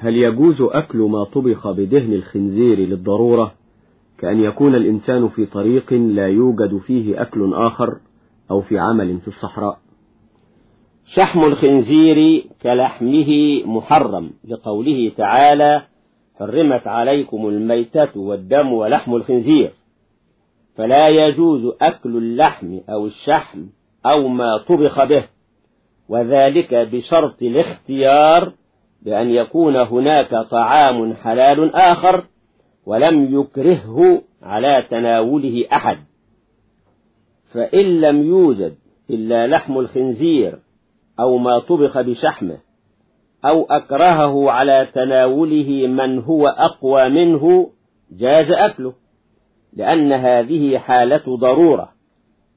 هل يجوز أكل ما طبخ بدهن الخنزير للضرورة؟ كأن يكون الإنسان في طريق لا يوجد فيه أكل آخر أو في عمل في الصحراء. شحم الخنزير كلحمه محرم لقوله تعالى حرمت عليكم الميتة والدم ولحم الخنزير. فلا يجوز أكل اللحم أو الشحم أو ما طبخ به وذلك بشرط الاختيار بأن يكون هناك طعام حلال آخر ولم يكرهه على تناوله أحد. فإن لم يوجد إلا لحم الخنزير أو ما طبخ بشحمه أو أكرهه على تناوله من هو أقوى منه جاز أكله لأن هذه حالة ضرورة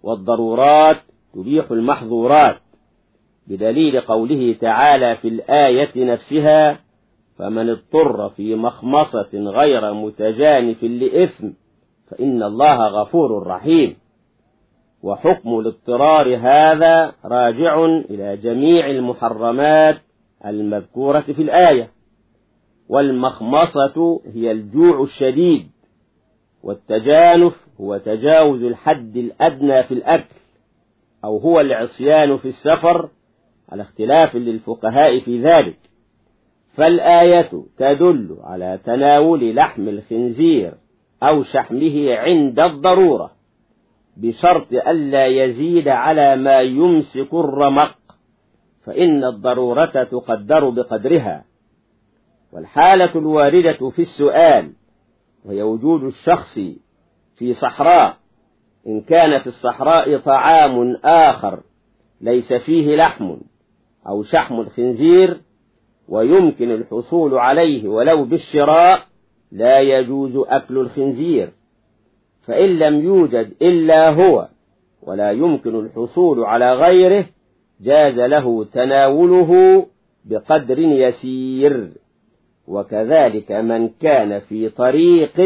والضرورات تبيح المحظورات. بدليل قوله تعالى في الآية نفسها فمن اضطر في مخمصة غير متجانف لإثم فإن الله غفور رحيم. وحكم الاضطرار هذا راجع إلى جميع المحرمات المذكورة في الآية. والمخمصة هي الجوع الشديد والتجانف هو تجاوز الحد الأدنى في الأكل أو هو العصيان في السفر على اختلاف للفقهاء في ذلك. فالآية تدل على تناول لحم الخنزير أو شحمه عند الضرورة بشرط ألا يزيد على ما يمسك الرمق فإن الضرورة تقدر بقدرها. والحالة الواردة في السؤال وهي وجود الشخص في صحراء إن كان في الصحراء طعام آخر ليس فيه لحم أو شحم الخنزير ويمكن الحصول عليه ولو بالشراء لا يجوز أكل الخنزير. فإن لم يوجد إلا هو ولا يمكن الحصول على غيره جاز له تناوله بقدر يسير. وكذلك من كان في طريق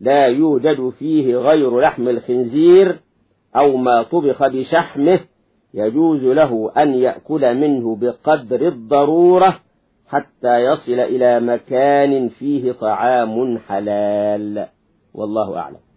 لا يوجد فيه غير لحم الخنزير أو ما طبخ بشحمه يجوز له أن يأكل منه بقدر الضرورة حتى يصل إلى مكان فيه طعام حلال. والله أعلم.